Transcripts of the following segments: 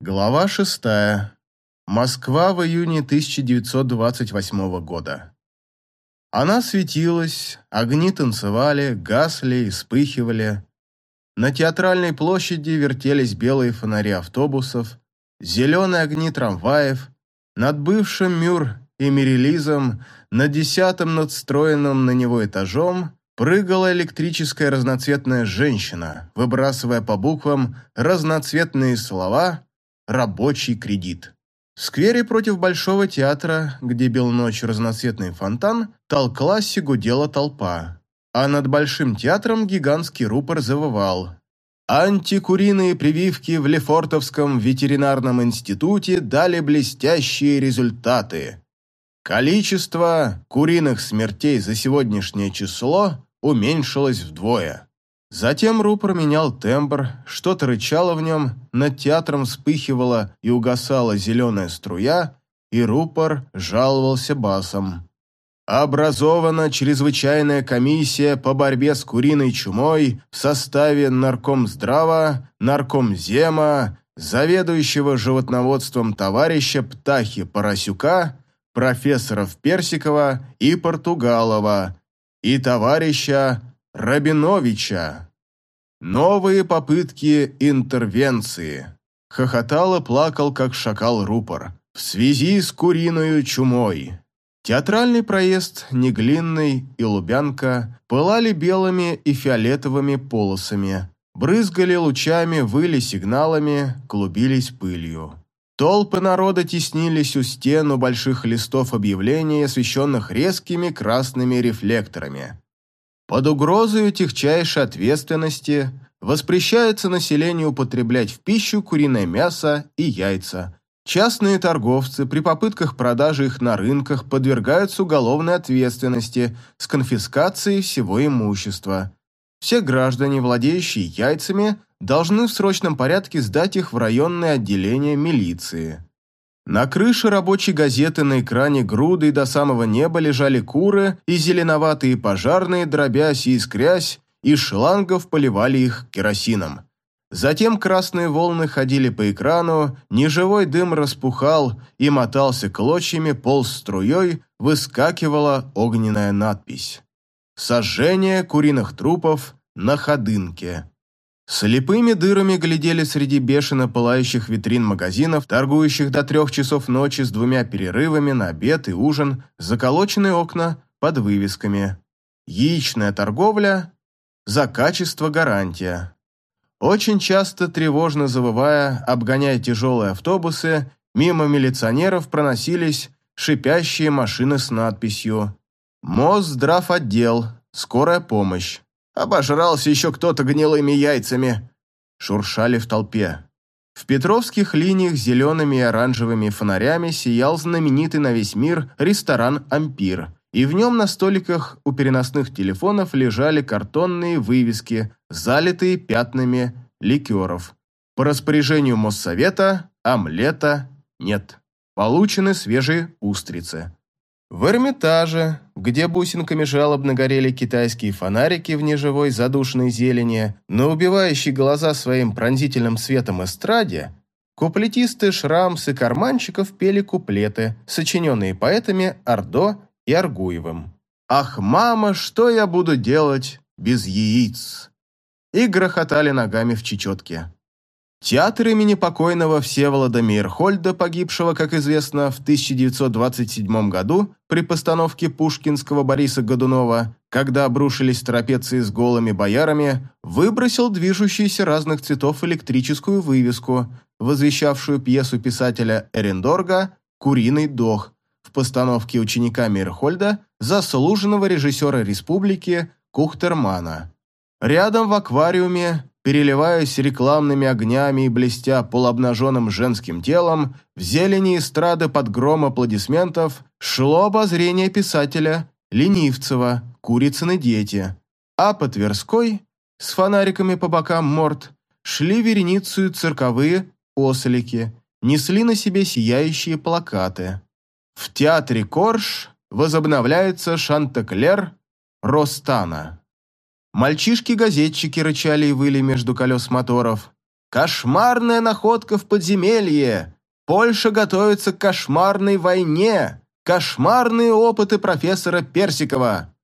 Глава шестая. Москва в июне 1928 года. Она светилась, огни танцевали, гасли и вспыхивали. На театральной площади вертелись белые фонари автобусов, зеленые огни трамваев. Над бывшим Мюр и Мерилизом, на десятом надстроенном на него этажом, прыгала электрическая разноцветная женщина, выбрасывая по буквам разноцветные слова – рабочий кредит. В сквере против Большого театра, где бил ночь разноцветный фонтан, толклась и гудела толпа. А над Большим театром гигантский рупор завывал. Антикуриные прививки в Лефортовском ветеринарном институте дали блестящие результаты. Количество куриных смертей за сегодняшнее число уменьшилось вдвое. Затем рупор менял тембр, что-то рычало в нем, над театром вспыхивала и угасала зеленая струя, и рупор жаловался басом. Образована чрезвычайная комиссия по борьбе с куриной чумой в составе наркомздрава, наркомзема, заведующего животноводством товарища Птахи Поросюка, профессоров Персикова и Португалова и товарища Рабиновича. Новые попытки интервенции. Хохотал и плакал, как шакал рупор. В связи с куриной чумой. Театральный проезд, Неглинный и Лубянка пылали белыми и фиолетовыми полосами, брызгали лучами, выли сигналами, клубились пылью. Толпы народа теснились у стен у больших листов объявлений, освещенных резкими красными рефлекторами. Под угрозой тихчайшей ответственности воспрещается населению употреблять в пищу куриное мясо и яйца. Частные торговцы при попытках продажи их на рынках подвергаются уголовной ответственности с конфискацией всего имущества. Все граждане, владеющие яйцами, должны в срочном порядке сдать их в районное отделение милиции. На крыше рабочей газеты на экране грудой до самого неба лежали куры и зеленоватые пожарные, дробясь и искрясь, из шлангов поливали их керосином. Затем красные волны ходили по экрану, неживой дым распухал и мотался клочьями, полз струей, выскакивала огненная надпись. «Сожжение куриных трупов на ходынке». Слепыми дырами глядели среди бешено пылающих витрин магазинов, торгующих до трех часов ночи с двумя перерывами на обед и ужин, заколоченные окна под вывесками. Яичная торговля, за качество гарантия. Очень часто, тревожно завывая, обгоняя тяжелые автобусы, мимо милиционеров проносились шипящие машины с надписью «Мосздравотдел. Скорая помощь». Обожрался еще кто-то гнилыми яйцами. Шуршали в толпе. В петровских линиях зелеными и оранжевыми фонарями сиял знаменитый на весь мир ресторан «Ампир», и в нем на столиках у переносных телефонов лежали картонные вывески, залитые пятнами ликеров. По распоряжению Моссовета омлета нет. Получены свежие устрицы. В Эрмитаже, где бусинками жалобно горели китайские фонарики в неживой задушной зелени, на убивающей глаза своим пронзительным светом эстраде, куплетисты Шрамс и Карманчиков пели куплеты, сочиненные поэтами Ордо и Аргуевым. «Ах, мама, что я буду делать без яиц?» и грохотали ногами в чечетке. Театр имени покойного Всеволода Мейерхольда, погибшего, как известно, в 1927 году при постановке пушкинского Бориса Годунова, когда обрушились трапеции с голыми боярами, выбросил движущуюся разных цветов электрическую вывеску, возвещавшую пьесу писателя Эрендорга «Куриный дох» в постановке ученика Мейерхольда заслуженного режиссера республики Кухтермана. Рядом в аквариуме переливаясь рекламными огнями и блестя полуобнаженным женским телом, в зелени эстрады под гром аплодисментов шло обозрение писателя Ленивцева «Курицыны дети», а по Тверской, с фонариками по бокам морд, шли вереницу цирковые ослики, несли на себе сияющие плакаты. В театре Корж возобновляется Шантеклер Ростана. Мальчишки-газетчики рычали и выли между колес моторов. Кошмарная находка в подземелье! Польша готовится к кошмарной войне! Кошмарные опыты профессора Персикова!»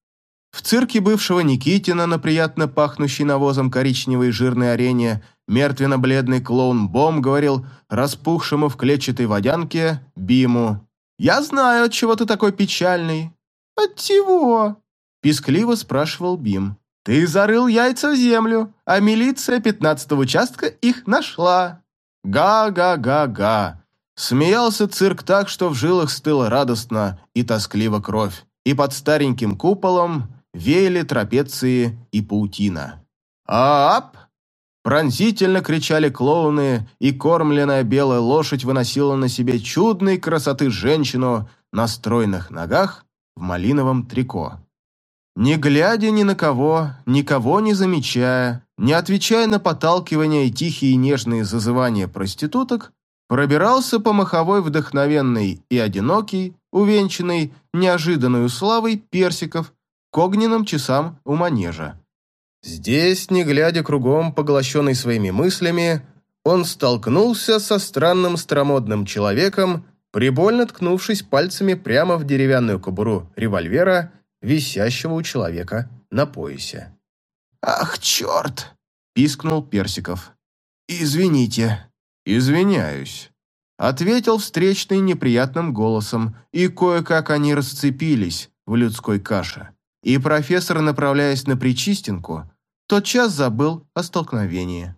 В цирке бывшего Никитина на приятно пахнущей навозом коричневой жирной арене мертвенно-бледный клоун Бом говорил распухшему в клетчатой водянке Биму. «Я знаю, от чего ты такой печальный». «От чего?» – пискливо спрашивал Бим. «Ты зарыл яйца в землю, а милиция пятнадцатого участка их нашла». «Га-га-га-га!» Смеялся цирк так, что в жилах стыла радостно и тоскливо кровь, и под стареньким куполом веяли трапеции и паутина. «Ап!» Пронзительно кричали клоуны, и кормленная белая лошадь выносила на себе чудной красоты женщину на стройных ногах в малиновом трико. Не глядя ни на кого, никого не замечая, не отвечая на подталкивания и тихие и нежные зазывания проституток, пробирался по маховой вдохновенный и одинокий, увенчанный неожиданной славой персиков к огненным часам у манежа. Здесь, не глядя кругом, поглощенный своими мыслями, он столкнулся со странным старомодным человеком, прибольно ткнувшись пальцами прямо в деревянную кобуру револьвера, висящего у человека на поясе. «Ах, черт!» – пискнул Персиков. «Извините». «Извиняюсь», – ответил встречный неприятным голосом, и кое-как они расцепились в людской каше и профессор, направляясь на Причистинку, тотчас забыл о столкновении.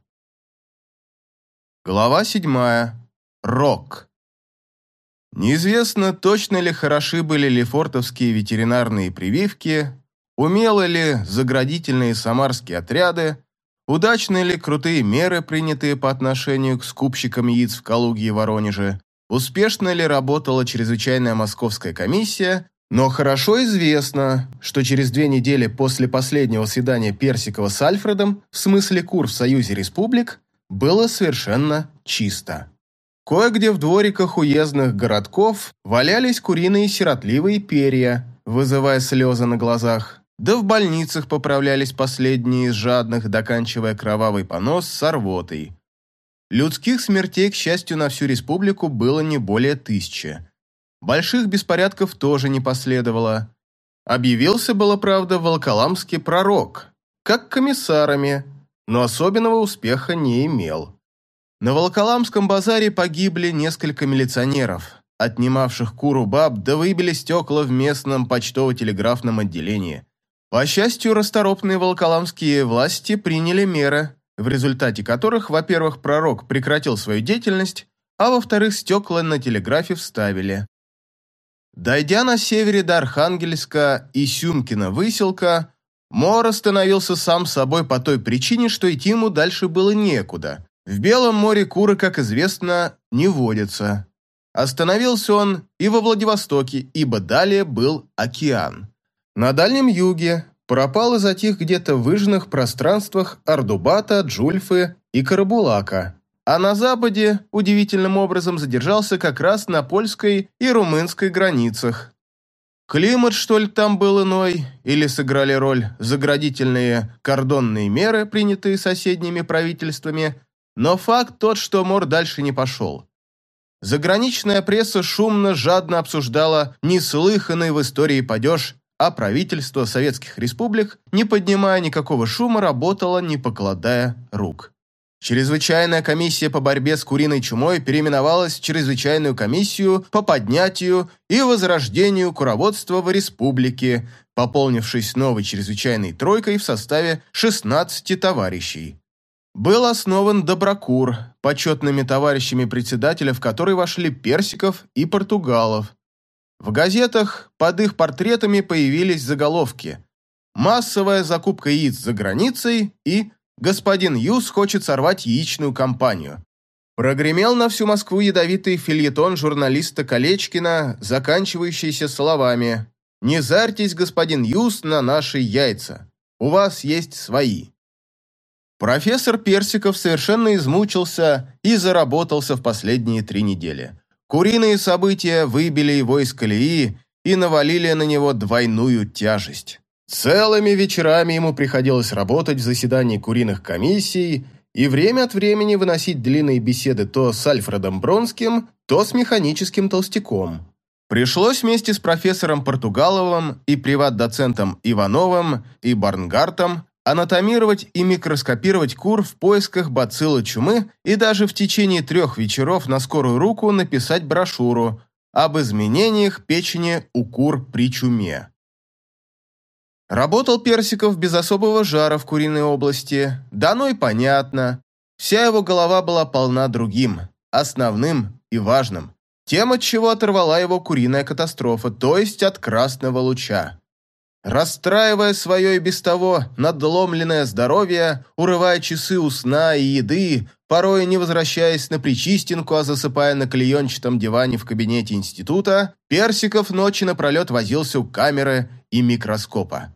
Глава седьмая. Рок. Неизвестно, точно ли хороши были лефортовские ветеринарные прививки, умелы ли заградительные самарские отряды, удачны ли крутые меры, принятые по отношению к скупщикам яиц в Калуге и Воронеже, успешно ли работала чрезвычайная московская комиссия но хорошо известно, что через две недели после последнего свидания Персикова с Альфредом, в смысле кур в Союзе Республик, было совершенно чисто. Кое-где в двориках уездных городков валялись куриные сиротливые перья, вызывая слезы на глазах. Да в больницах поправлялись последние из жадных, доканчивая кровавый понос с рвотой. Людских смертей, к счастью, на всю республику было не более тысячи. Больших беспорядков тоже не последовало. Объявился было, правда, волколамский пророк, как комиссарами, но особенного успеха не имел. На Волоколамском базаре погибли несколько милиционеров, отнимавших куру баб, да выбили стекла в местном почтово-телеграфном отделении. По счастью, расторопные волоколамские власти приняли меры, в результате которых, во-первых, пророк прекратил свою деятельность, а во-вторых, стекла на телеграфе вставили. Дойдя на севере до Архангельска и Сюмкина выселка, Мор остановился сам собой по той причине, что идти ему дальше было некуда. В Белом море куры, как известно, не водятся. Остановился он и во Владивостоке, ибо далее был океан. На Дальнем Юге пропал и затих где-то выжженных пространствах Ардубата, Джульфы и Карабулака а на западе удивительным образом задержался как раз на польской и румынской границах. Климат, что ли, там был иной, или сыграли роль заградительные кордонные меры, принятые соседними правительствами, но факт тот, что Мор дальше не пошел. Заграничная пресса шумно, жадно обсуждала неслыханный в истории падеж, а правительство советских республик, не поднимая никакого шума, работало, не покладая рук. Чрезвычайная комиссия по борьбе с куриной чумой переименовалась в Чрезвычайную комиссию по поднятию и возрождению куроводства в республике, пополнившись новой чрезвычайной тройкой в составе 16 товарищей. Был основан Доброкур, почетными товарищами председателя, в который вошли Персиков и Португалов. В газетах под их портретами появились заголовки «Массовая закупка яиц за границей» и господин Юс хочет сорвать яичную кампанию. Прогремел на всю Москву ядовитый фильетон журналиста Колечкина, заканчивающийся словами «Не зарьтесь, господин Юс, на наши яйца. У вас есть свои». Профессор Персиков совершенно измучился и заработался в последние три недели. Куриные события выбили его из колеи и навалили на него двойную тяжесть. Целыми вечерами ему приходилось работать в заседании куриных комиссий и время от времени выносить длинные беседы то с Альфредом Бронским, то с механическим толстяком. Пришлось вместе с профессором Португаловым и приват-доцентом Ивановым и Барнгартом анатомировать и микроскопировать кур в поисках бациллы чумы и даже в течение трех вечеров на скорую руку написать брошюру об изменениях печени у кур при чуме. Работал Персиков без особого жара в куриной области, да ну и понятно. Вся его голова была полна другим, основным и важным. Тем, от чего оторвала его куриная катастрофа, то есть от красного луча. Расстраивая свое и без того надломленное здоровье, урывая часы у сна и еды, порой не возвращаясь на Причистинку, а засыпая на клеенчатом диване в кабинете института, Персиков ночи напролет возился у камеры и микроскопа.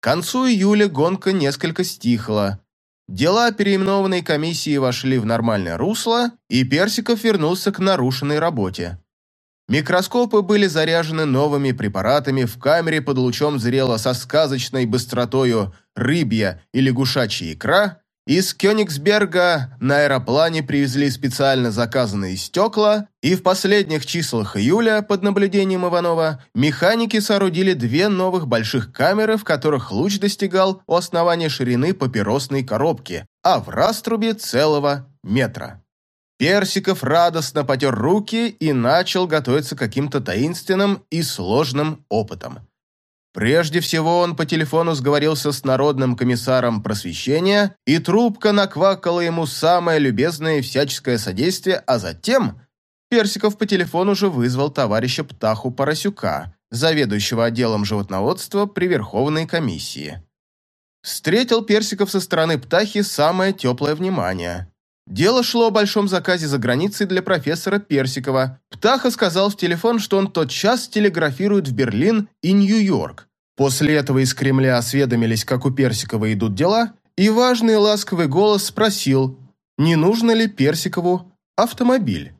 К концу июля гонка несколько стихла. Дела переименованной комиссии вошли в нормальное русло, и Персиков вернулся к нарушенной работе. Микроскопы были заряжены новыми препаратами, в камере под лучом зрела со сказочной быстротою рыбья и лягушачья икра, из Кёнигсберга на аэроплане привезли специально заказанные стекла, и в последних числах июля, под наблюдением Иванова, механики соорудили две новых больших камеры, в которых луч достигал у основания ширины папиросной коробки, а в раструбе целого метра. Персиков радостно потер руки и начал готовиться к каким-то таинственным и сложным опытам. Прежде всего он по телефону сговорился с народным комиссаром просвещения, и трубка наквакала ему самое любезное и всяческое содействие, а затем Персиков по телефону же вызвал товарища Птаху Поросюка, заведующего отделом животноводства при Верховной комиссии. Встретил Персиков со стороны Птахи самое теплое внимание. Дело шло о большом заказе за границей для профессора Персикова. Птаха сказал в телефон, что он тот час телеграфирует в Берлин и Нью-Йорк. После этого из Кремля осведомились, как у Персикова идут дела, и важный ласковый голос спросил, не нужно ли Персикову автомобиль.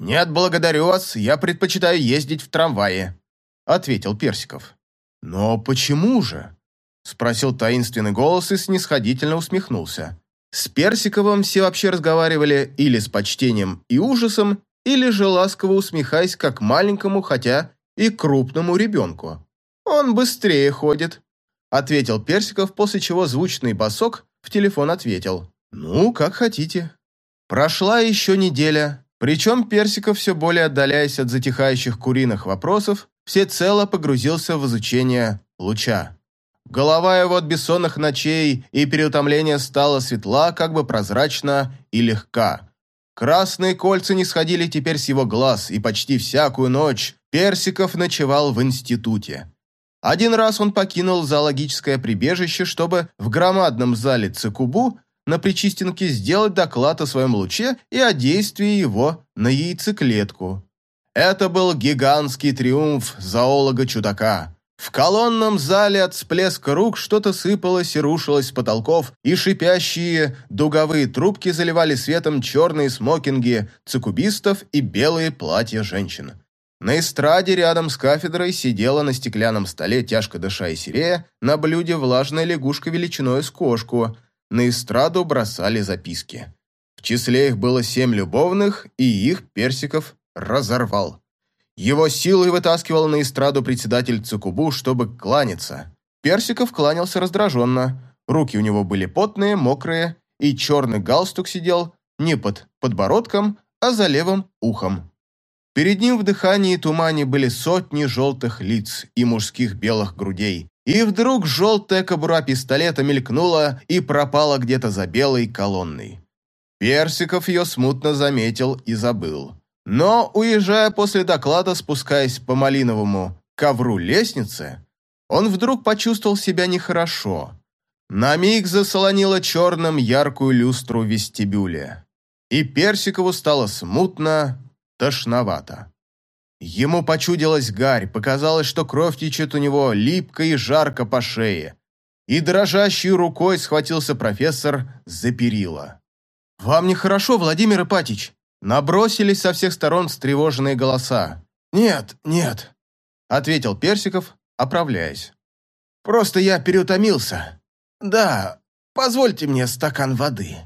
«Нет, благодарю вас, я предпочитаю ездить в трамвае», — ответил Персиков. «Но почему же?» — спросил таинственный голос и снисходительно усмехнулся. С Персиковым все вообще разговаривали или с почтением и ужасом, или же ласково усмехаясь как маленькому, хотя и крупному ребенку. «Он быстрее ходит», — ответил Персиков, после чего звучный босок в телефон ответил. «Ну, как хотите». Прошла еще неделя, причем Персиков, все более отдаляясь от затихающих куриных вопросов, всецело погрузился в изучение луча. Голова его от бессонных ночей и переутомления стала светла, как бы прозрачна и легка. Красные кольца не сходили теперь с его глаз, и почти всякую ночь Персиков ночевал в институте. Один раз он покинул зоологическое прибежище, чтобы в громадном зале Цикубу на Причистенке сделать доклад о своем луче и о действии его на яйцеклетку. Это был гигантский триумф зоолога-чудака. В колонном зале от всплеска рук что-то сыпалось и рушилось с потолков, и шипящие дуговые трубки заливали светом черные смокинги цикубистов и белые платья женщин. На эстраде рядом с кафедрой сидела на стеклянном столе, тяжко дыша и серея, на блюде влажная лягушка величиной с кошку. На эстраду бросали записки. В числе их было семь любовных, и их Персиков разорвал. Его силой вытаскивал на эстраду председатель Цукубу, чтобы кланяться. Персиков кланялся раздраженно. Руки у него были потные, мокрые, и черный галстук сидел не под подбородком, а за левым ухом. Перед ним в дыхании и тумане были сотни желтых лиц и мужских белых грудей. И вдруг желтая кобура пистолета мелькнула и пропала где-то за белой колонной. Персиков ее смутно заметил и забыл. Но, уезжая после доклада, спускаясь по малиновому ковру лестницы, он вдруг почувствовал себя нехорошо. На миг засолонило черным яркую люстру вестибюля. И Персикову стало смутно, тошновато. Ему почудилась гарь, показалось, что кровь течет у него липко и жарко по шее. И дрожащей рукой схватился профессор за перила. «Вам нехорошо, Владимир Ипатич?» Набросились со всех сторон встревоженные голоса. «Нет, нет», — ответил Персиков, оправляясь. «Просто я переутомился. Да, позвольте мне стакан воды».